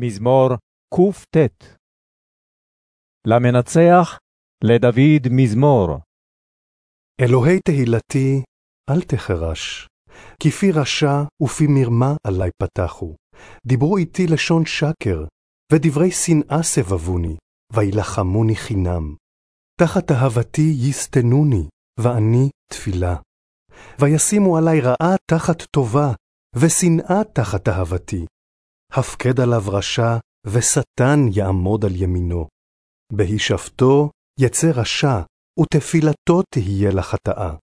מזמור קט. למנצח, לדוד מזמור. אלוהי תהילתי, אל תחרש, כי פי רשע ופי מרמה עלי פתחו. דיברו איתי לשון שקר, ודברי שנאה סבבוני, וילחמוני חינם. תחת אהבתי יסתנוני, ואני תפילה. וישימו עלי רעה תחת טובה, ושנאה תחת אהבתי. הפקד עליו רשע, ושטן יעמוד על ימינו. בהישבתו יצא רשע, ותפילתו תהיה לחטאה.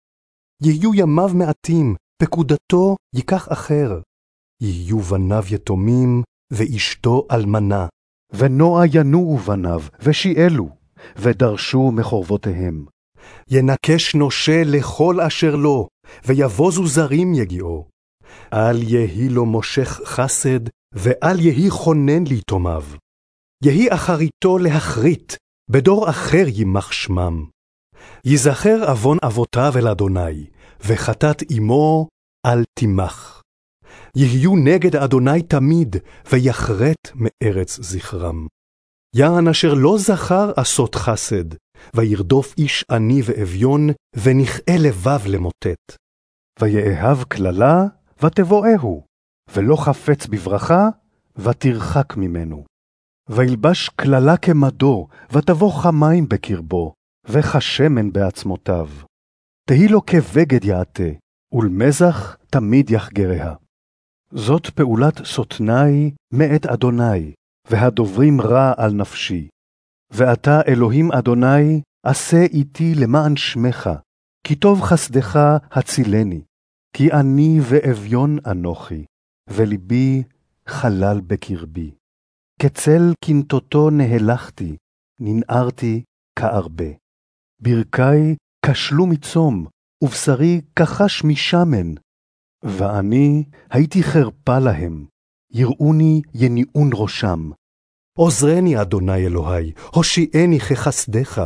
יהיו ימיו מעטים, פקודתו ייקח אחר. יהיו בניו יתומים, ואשתו אלמנה. ונוע ינועו בניו, ושיעלו, ודרשו מחורבותיהם. ינקש נושה לכל אשר לו, ויבוזו זרים יגיעו. אל יהי לו מושך חסד, ואל יהי חונן ליתומיו. יהי אחריתו להכרית, בדור אחר יימח שמם. ייזכר עוון אבותיו אל אדוני, וחטאת אמו אל תימח. יהיו נגד אדוני תמיד, ויחרט מארץ זכרם. יען אשר לא זכר עשות חסד, וירדוף איש עני ואביון, ונכאה לבב למוטט. ויאהב קללה, ותבואהו, ולא חפץ בברכה, ותרחק ממנו. וילבש קללה כמדו, ותבוא חמים בקרבו, וכשמן בעצמותיו. תהי לו כבגד יעטה, ולמזח תמיד יחגריה. זאת פעולת סותני מאת אדוני, והדוברים רע על נפשי. ואתה, אלוהים אדוני, עשה איתי למען שמך, כי טוב חסדך הצילני, כי אני ואביון אנוכי, ולבי חלל בקרבי. כצל קנטוטו נהלכתי, ננערתי כארבה. ברכי כשלו מצום, ובשרי כחש משמן. ואני הייתי חרפה להם, יראוני יניעון ראשם. עוזרני, אדוני אלוהי, הושיעני כחסדך.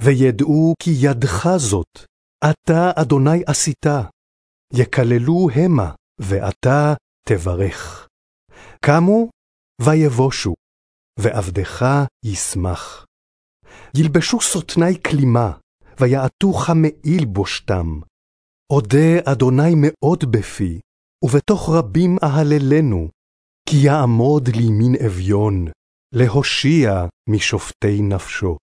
וידעו כי ידך זאת, אתה, אדוני, עשיתה. יקללו המה, ואתה תברך. קמו ויבושו, ועבדך ישמח. ילבשו סותני כלימה, ויעטוך מעיל בושתם. אודה אדוני מאוד בפי, ובתוך רבים אהללנו, כי יעמוד לימין אביון, להושיע משופטי נפשו.